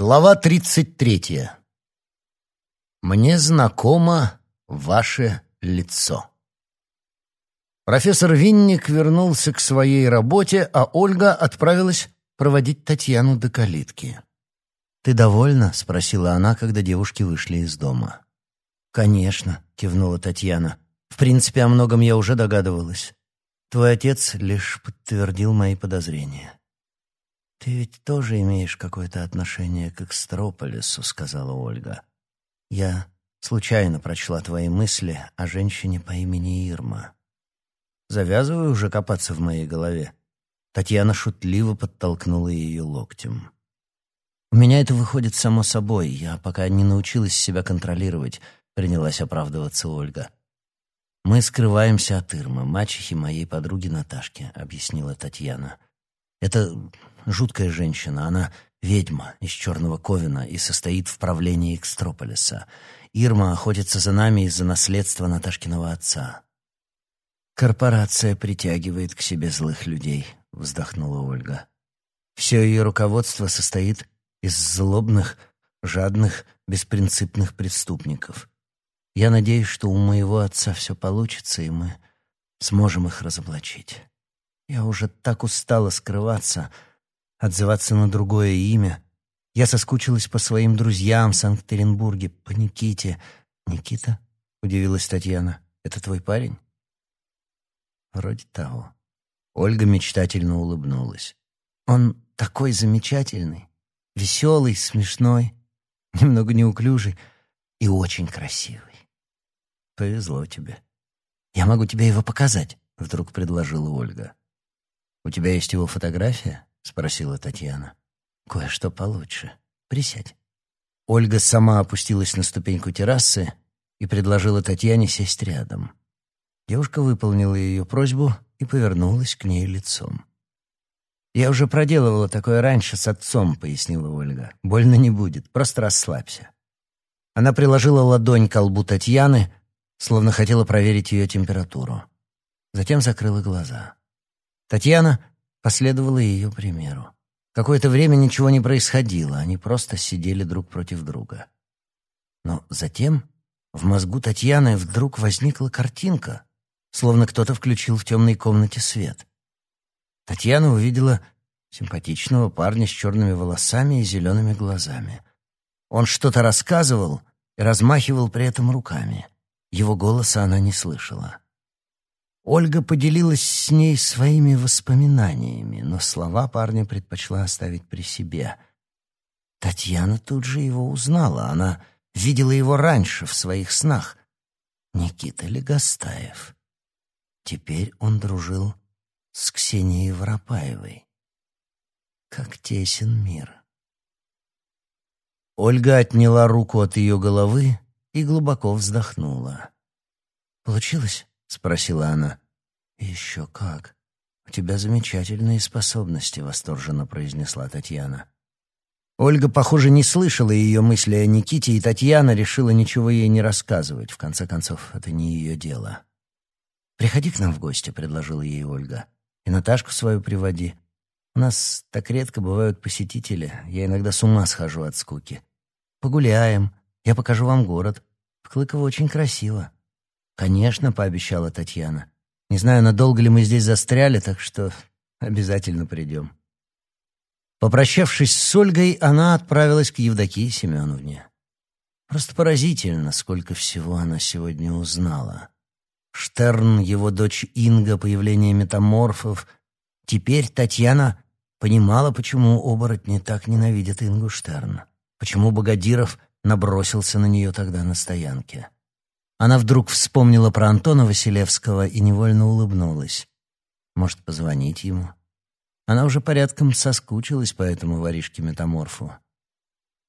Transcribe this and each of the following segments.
Глава тридцать третья. Мне знакомо ваше лицо. Профессор Винник вернулся к своей работе, а Ольга отправилась проводить Татьяну до калитки. «Ты довольна?» — спросила она, когда девушки вышли из дома. «Конечно», — кивнула Татьяна. «В принципе, о многом я уже догадывалась. Твой отец лишь подтвердил мои подозрения». «Ты ведь тоже имеешь какое-то отношение к Экстрополису», — сказала Ольга. «Я случайно прочла твои мысли о женщине по имени Ирма. Завязывай уже копаться в моей голове». Татьяна шутливо подтолкнула ее локтем. «У меня это выходит само собой. Я пока не научилась себя контролировать», — принялась оправдываться Ольга. «Мы скрываемся от Ирмы, мачехи моей подруги Наташки», — объяснила Татьяна. «Это жуткая женщина. Она ведьма из Черного Ковина и состоит в правлении Экстрополиса. Ирма охотится за нами из-за наследства Наташкиного отца. «Корпорация притягивает к себе злых людей», — вздохнула Ольга. «Все ее руководство состоит из злобных, жадных, беспринципных преступников. Я надеюсь, что у моего отца все получится, и мы сможем их разоблачить. Я уже так устала скрываться, — отзываться на другое имя. Я соскучилась по своим друзьям в Санкт-Петербурге, по Никите. «Никита?» — удивилась Татьяна. «Это твой парень?» «Вроде того». Ольга мечтательно улыбнулась. «Он такой замечательный, веселый, смешной, немного неуклюжий и очень красивый. Повезло тебе. Я могу тебе его показать», — вдруг предложила Ольга. «У тебя есть его фотография?» — спросила Татьяна. «Кое-что получше. Присядь». Ольга сама опустилась на ступеньку террасы и предложила Татьяне сесть рядом. Девушка выполнила ее просьбу и повернулась к ней лицом. «Я уже проделывала такое раньше с отцом», — пояснила Ольга. «Больно не будет, просто расслабься». Она приложила ладонь к лбу Татьяны, словно хотела проверить ее температуру. Затем закрыла глаза. Татьяна последовала ее примеру. Какое-то время ничего не происходило, они просто сидели друг против друга. Но затем в мозгу Татьяны вдруг возникла картинка, словно кто-то включил в темной комнате свет. Татьяна увидела симпатичного парня с черными волосами и зелеными глазами. Он что-то рассказывал и размахивал при этом руками. Его голоса она не слышала. Ольга поделилась с ней своими воспоминаниями, но слова парня предпочла оставить при себе. Татьяна тут же его узнала. Она видела его раньше в своих снах. Никита Легостаев. Теперь он дружил с Ксенией Воропаевой. Как тесен мир. Ольга отняла руку от ее головы и глубоко вздохнула. «Получилось?» — спросила она. «Еще как. У тебя замечательные способности», — восторженно произнесла Татьяна. Ольга, похоже, не слышала ее мысли о Никите, и Татьяна решила ничего ей не рассказывать. В конце концов, это не ее дело. «Приходи к нам в гости», — предложила ей Ольга. «И Наташку свою приводи. У нас так редко бывают посетители. Я иногда с ума схожу от скуки. Погуляем. Я покажу вам город. В Клыково очень красиво». «Конечно», — пообещала Татьяна. «Не знаю, надолго ли мы здесь застряли, так что обязательно придем». Попрощавшись с Ольгой, она отправилась к Евдокии Семеновне. Просто поразительно, сколько всего она сегодня узнала. Штерн, его дочь Инга, появление метаморфов. Теперь Татьяна понимала, почему оборотни так ненавидят Ингу Штерн, почему Богодиров набросился на нее тогда на стоянке. Она вдруг вспомнила про Антона Василевского и невольно улыбнулась. Может, позвонить ему? Она уже порядком соскучилась по этому воришке-метаморфу.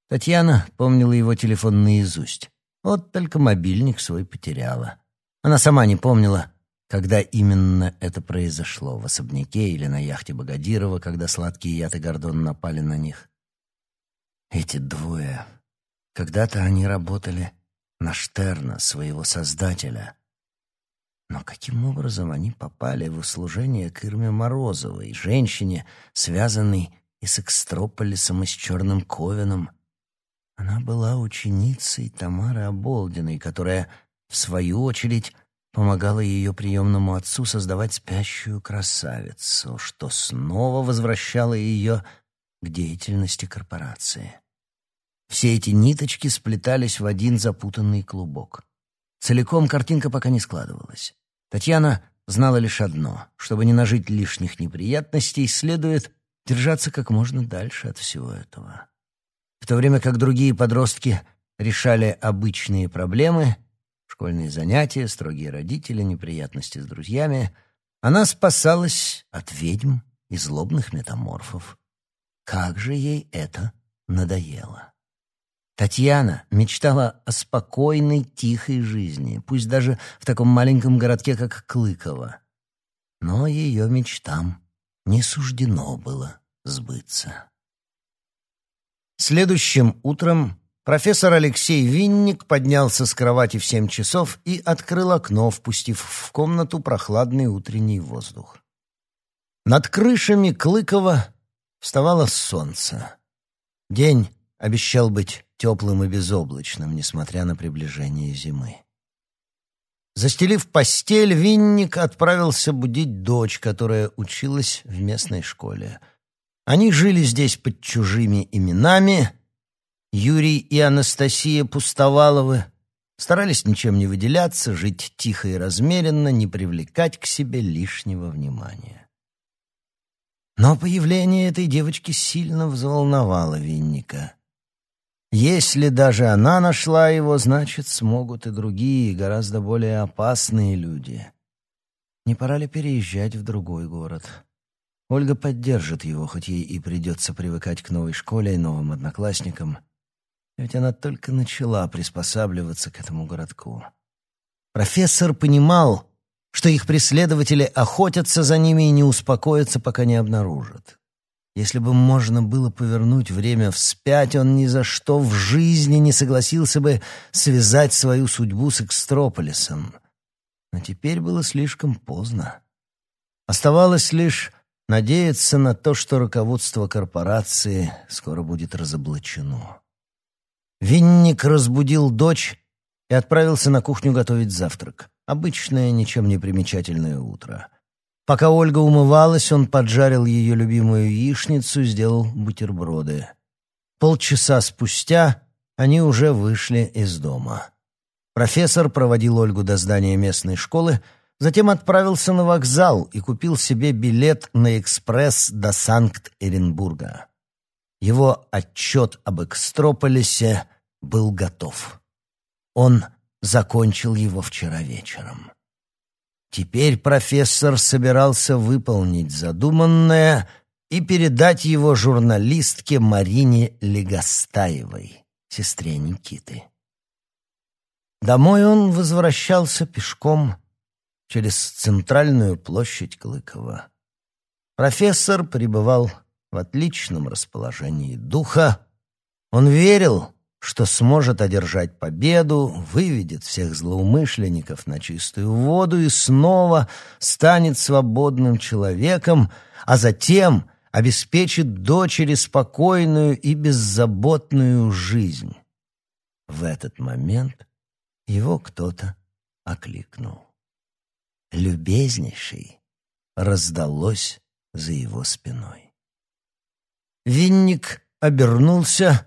Татьяна помнила его телефон наизусть. Вот только мобильник свой потеряла. Она сама не помнила, когда именно это произошло, в особняке или на яхте Богодирова, когда сладкие яд и Гордон напали на них. Эти двое. Когда-то они работали на Штерна, своего создателя. Но каким образом они попали в услужение к Ирме Морозовой, женщине, связанной и с Экстрополисом, и с Черным Ковеном, Она была ученицей Тамары Оболдиной, которая, в свою очередь, помогала ее приемному отцу создавать спящую красавицу, что снова возвращало ее к деятельности корпорации. Все эти ниточки сплетались в один запутанный клубок. Целиком картинка пока не складывалась. Татьяна знала лишь одно — чтобы не нажить лишних неприятностей, следует держаться как можно дальше от всего этого. В то время как другие подростки решали обычные проблемы — школьные занятия, строгие родители, неприятности с друзьями. Она спасалась от ведьм и злобных метаморфов. Как же ей это надоело. Татьяна мечтала о спокойной, тихой жизни, пусть даже в таком маленьком городке, как Клыково. Но ее мечтам не суждено было сбыться. Следующим утром Профессор Алексей Винник поднялся с кровати в семь часов и открыл окно, впустив в комнату прохладный утренний воздух. Над крышами Клыкова вставало солнце. День обещал быть теплым и безоблачным, несмотря на приближение зимы. Застелив постель, Винник отправился будить дочь, которая училась в местной школе. Они жили здесь под чужими именами — Юрий и Анастасия Пустоваловы старались ничем не выделяться, жить тихо и размеренно, не привлекать к себе лишнего внимания. Но появление этой девочки сильно взволновало Винника. Если даже она нашла его, значит, смогут и другие, гораздо более опасные люди. Не пора ли переезжать в другой город? Ольга поддержит его, хоть ей и придется привыкать к новой школе и новым одноклассникам — ведь она только начала приспосабливаться к этому городку. Профессор понимал, что их преследователи охотятся за ними и не успокоятся, пока не обнаружат. Если бы можно было повернуть время вспять, он ни за что в жизни не согласился бы связать свою судьбу с Экстрополисом. Но теперь было слишком поздно. Оставалось лишь надеяться на то, что руководство корпорации скоро будет разоблачено. Винник разбудил дочь и отправился на кухню готовить завтрак. Обычное, ничем не примечательное утро. Пока Ольга умывалась, он поджарил ее любимую яичницу, сделал бутерброды. Полчаса спустя они уже вышли из дома. Профессор проводил Ольгу до здания местной школы, затем отправился на вокзал и купил себе билет на экспресс до Санкт-Эренбурга. Его отчет об Экстрополисе был готов. Он закончил его вчера вечером. Теперь профессор собирался выполнить задуманное и передать его журналистке Марине Легостаевой, сестре Никиты. Домой он возвращался пешком через центральную площадь Клыкова. Профессор пребывал в отличном расположении духа. Он верил, что сможет одержать победу, выведет всех злоумышленников на чистую воду и снова станет свободным человеком, а затем обеспечит дочери спокойную и беззаботную жизнь. В этот момент его кто-то окликнул. «Любезнейший» раздалось за его спиной. Винник обернулся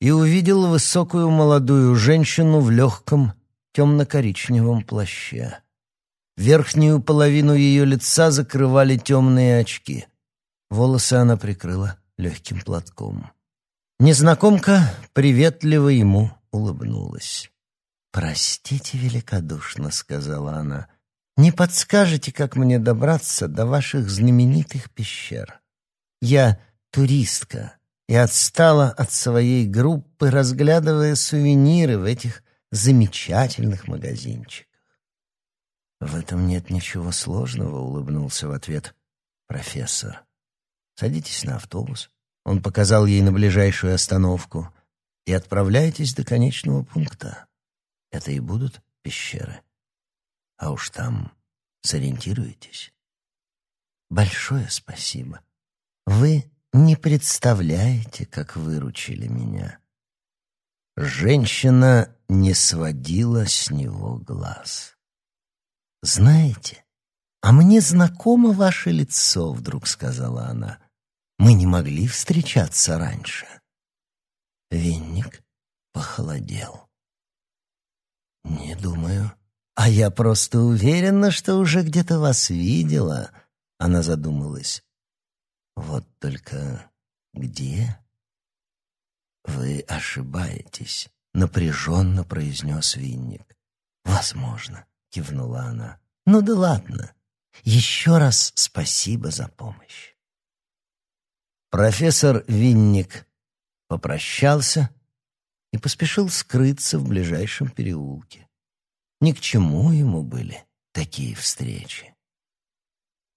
и увидел высокую молодую женщину в легком темно-коричневом плаще. Верхнюю половину ее лица закрывали темные очки. Волосы она прикрыла легким платком. Незнакомка приветливо ему улыбнулась. «Простите великодушно», — сказала она, — «не подскажете, как мне добраться до ваших знаменитых пещер? Я туристка, и отстала от своей группы, разглядывая сувениры в этих замечательных магазинчиках. «В этом нет ничего сложного», — улыбнулся в ответ профессор. «Садитесь на автобус». Он показал ей на ближайшую остановку. «И отправляйтесь до конечного пункта. Это и будут пещеры. А уж там сориентируетесь». «Большое спасибо. Вы не представляете, как выручили меня. Женщина не сводила с него глаз. «Знаете, а мне знакомо ваше лицо», — вдруг сказала она. «Мы не могли встречаться раньше». Винник похолодел. «Не думаю. А я просто уверена, что уже где-то вас видела», — она задумалась. «Вот только где?» «Вы ошибаетесь», — напряженно произнес Винник. «Возможно», — кивнула она. «Ну да ладно. Еще раз спасибо за помощь». Профессор Винник попрощался и поспешил скрыться в ближайшем переулке. Ни к чему ему были такие встречи.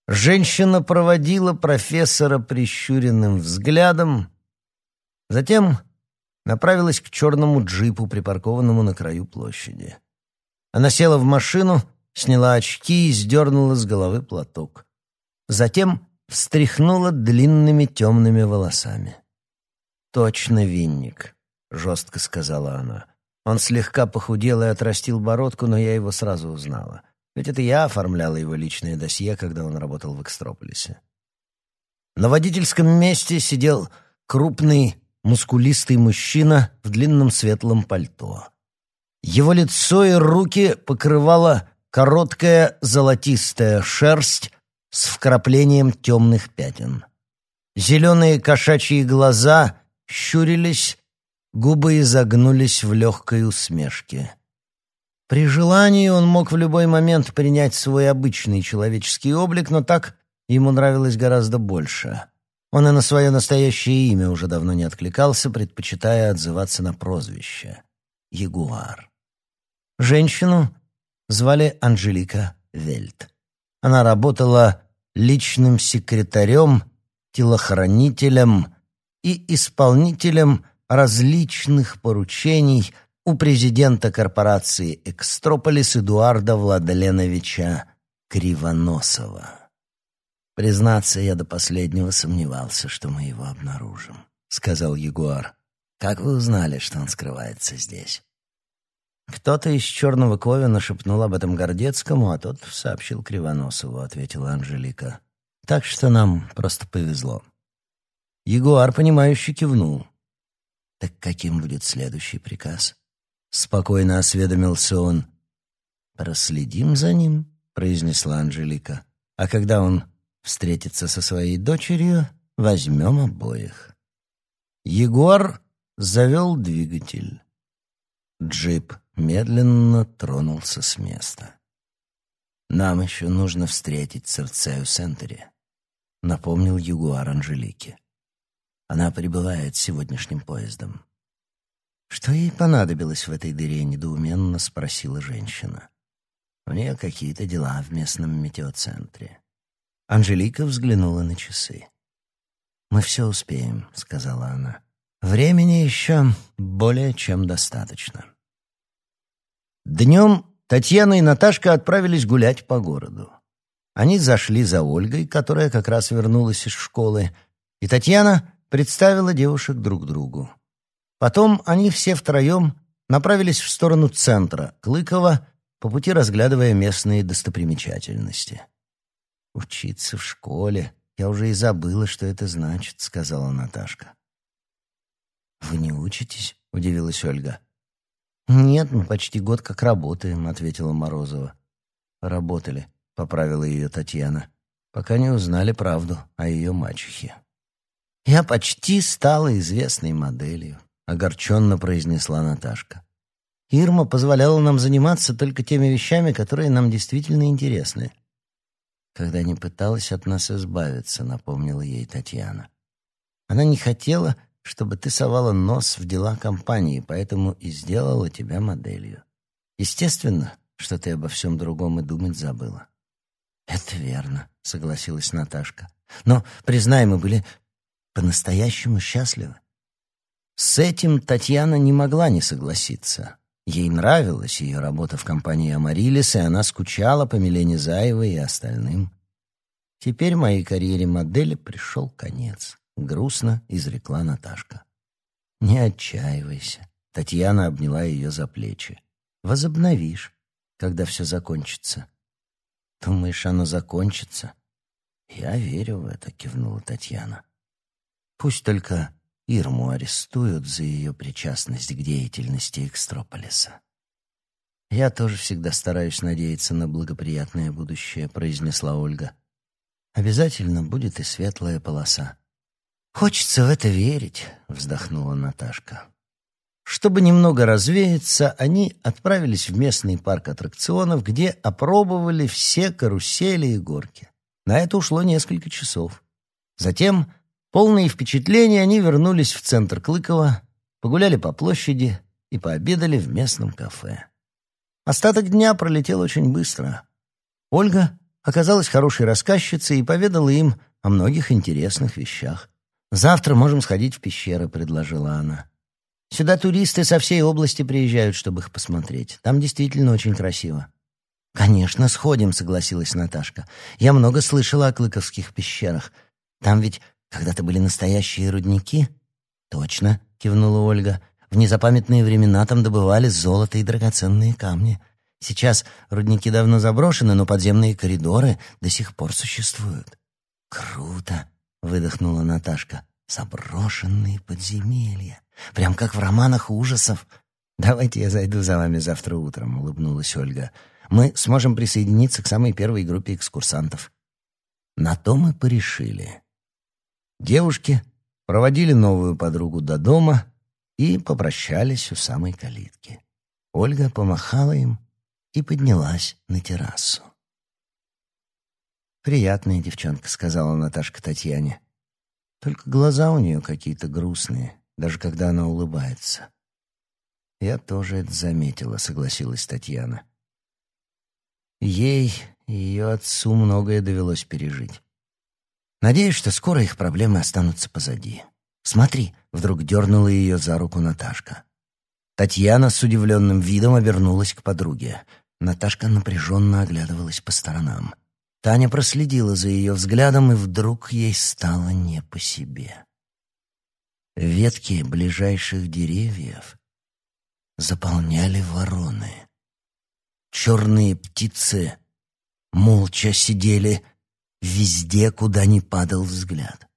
Женщина проводила профессора прищуренным взглядом, затем направилась к черному джипу, припаркованному на краю площади. Она села в машину, сняла очки и сдернула с головы платок. Затем встряхнула длинными темными волосами. «Точно винник», — жестко сказала она. Он слегка похудел и отрастил бородку, но я его сразу узнала. Ведь это я оформляла его личное досье, когда он работал в Экстрополисе. На водительском месте сидел крупный мускулистый мужчина в длинном светлом пальто. Его лицо и руки покрывала короткая золотистая шерсть с вкраплением темных пятен. Зеленые кошачьи глаза щурились, губы изогнулись в легкой усмешке. При желании он мог в любой момент принять свой обычный человеческий облик, но так ему нравилось гораздо больше — он и на свое настоящее имя уже давно не откликался, предпочитая отзываться на прозвище — Ягуар. Женщину звали Анжелика Вельт. Она работала личным секретарем, телохранителем и исполнителем различных поручений у президента корпорации «Экстрополис» Эдуарда Владленовича Кривоносова. «Признаться, я до последнего сомневался, что мы его обнаружим», — сказал Ягуар. «Как вы узнали, что он скрывается здесь?» «Кто-то из черного Ковина шепнул об этом Гордецкому, а тот сообщил Кривоносову», — ответила Анжелика. «Так что нам просто повезло». Ягуар, понимающе кивнул. «Так каким будет следующий приказ?» Спокойно осведомился он. «Проследим за ним», — произнесла Анжелика. «А когда он встретиться со своей дочерью, возьмем обоих. Егор завел двигатель. Джип медленно тронулся с места. «Нам еще нужно встретить Церцею Сентери», — напомнил Ягуар Анжелике. «Она прибывает сегодняшним поездом». «Что ей понадобилось в этой дыре?» — недоуменно спросила женщина. «У нее какие-то дела в местном метеоцентре. Анжелика взглянула на часы. «Мы все успеем», — сказала она. «Времени еще более чем достаточно». Днем Татьяна и Наташка отправились гулять по городу. Они зашли за Ольгой, которая как раз вернулась из школы, и Татьяна представила девушек друг другу. Потом они все втроем направились в сторону центра, Клыкова, по пути разглядывая местные достопримечательности. «Учиться в школе. Я уже и забыла, что это значит», — сказала Наташка. «Вы не учитесь?» — удивилась Ольга. «Нет, мы почти год как работаем», — ответила Морозова. «Работали», — поправила ее Татьяна, пока не узнали правду о ее мачехе. «Я почти стала известной моделью», — огорченно произнесла Наташка. «Ирма позволяла нам заниматься только теми вещами, которые нам действительно интересны когда не пыталась от нас избавиться», — напомнила ей Татьяна. «Она не хотела, чтобы ты совала нос в дела компании, поэтому и сделала тебя моделью. Естественно, что ты обо всем другом и думать забыла». «Это верно», — согласилась Наташка. «Но, признай, мы были по-настоящему счастливы». С этим Татьяна не могла не согласиться. Ей нравилась ее работа в компании «Амарилис», и она скучала по Милене Заевой и остальным. Теперь моей карьере модели пришел конец. Грустно изрекла Наташка. «Не отчаивайся. Татьяна обняла ее за плечи. «Возобновишь, когда все закончится». «Думаешь, оно закончится?» «Я верю в это», — кивнула Татьяна. «Пусть только Ирму арестуют за ее причастность к деятельности Экстрополиса». «Я тоже всегда стараюсь надеяться на благоприятное будущее», — произнесла Ольга. «Обязательно будет и светлая полоса». «Хочется в это верить», — вздохнула Наташка. Чтобы немного развеяться, они отправились в местный парк аттракционов, где опробовали все карусели и горки. На это ушло несколько часов. Затем, полные впечатления, они вернулись в центр Клыкова, погуляли по площади и пообедали в местном кафе. Остаток дня пролетел очень быстро. Ольга оказалась хорошей рассказчицей и поведала им о многих интересных вещах. «Завтра можем сходить в пещеры», — предложила она. «Сюда туристы со всей области приезжают, чтобы их посмотреть. Там действительно очень красиво». «Конечно, сходим», — согласилась Наташка. «Я много слышала о Клыковских пещерах. Там ведь когда-то были настоящие рудники?» «Точно», — кивнула Ольга. В незапамятные времена там добывали золото и драгоценные камни. Сейчас рудники давно заброшены, но подземные коридоры до сих пор существуют. «Круто!» — выдохнула Наташка. «Заброшенные подземелья. Прям как в романах ужасов. Давайте я зайду за вами завтра утром», — улыбнулась Ольга. «Мы сможем присоединиться к самой первой группе экскурсантов». На то мы порешили. Девушки проводили новую подругу до дома — и попрощались у самой калитки. Ольга помахала им и поднялась на террасу. «Приятная девчонка», — сказала Наташка Татьяне. «Только глаза у нее какие-то грустные, даже когда она улыбается». «Я тоже это заметила», — согласилась Татьяна. Ей и ее отцу многое довелось пережить. Надеюсь, что скоро их проблемы останутся позади. «Смотри!» — вдруг дернула ее за руку Наташка. Татьяна с удивленным видом обернулась к подруге. Наташка напряженно оглядывалась по сторонам. Таня проследила за ее взглядом, и вдруг ей стало не по себе. Ветки ближайших деревьев заполняли вороны. Черные птицы молча сидели везде, куда ни падал взгляд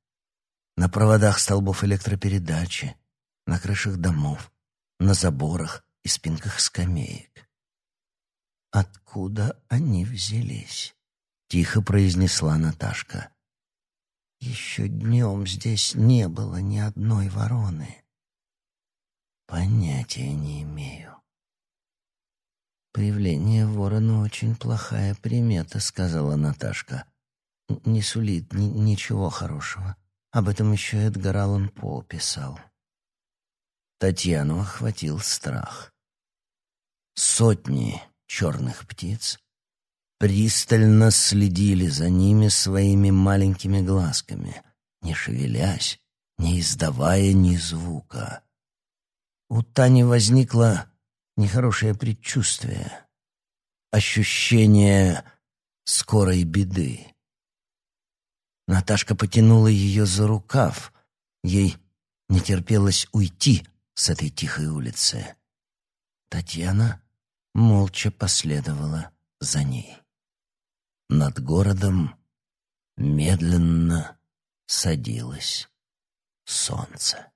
на проводах столбов электропередачи, на крышах домов, на заборах и спинках скамеек. «Откуда они взялись?» — тихо произнесла Наташка. «Еще днем здесь не было ни одной вороны. Понятия не имею». «Появление ворона очень плохая примета», — сказала Наташка. «Не сулит ни ничего хорошего. Об этом еще Эдгар Аллан По писал. Татьяну охватил страх. Сотни черных птиц пристально следили за ними своими маленькими глазками, не шевелясь, не издавая ни звука. У Тани возникло нехорошее предчувствие, ощущение скорой беды. Наташка потянула ее за рукав. Ей не терпелось уйти с этой тихой улицы. Татьяна молча последовала за ней. Над городом медленно садилось солнце.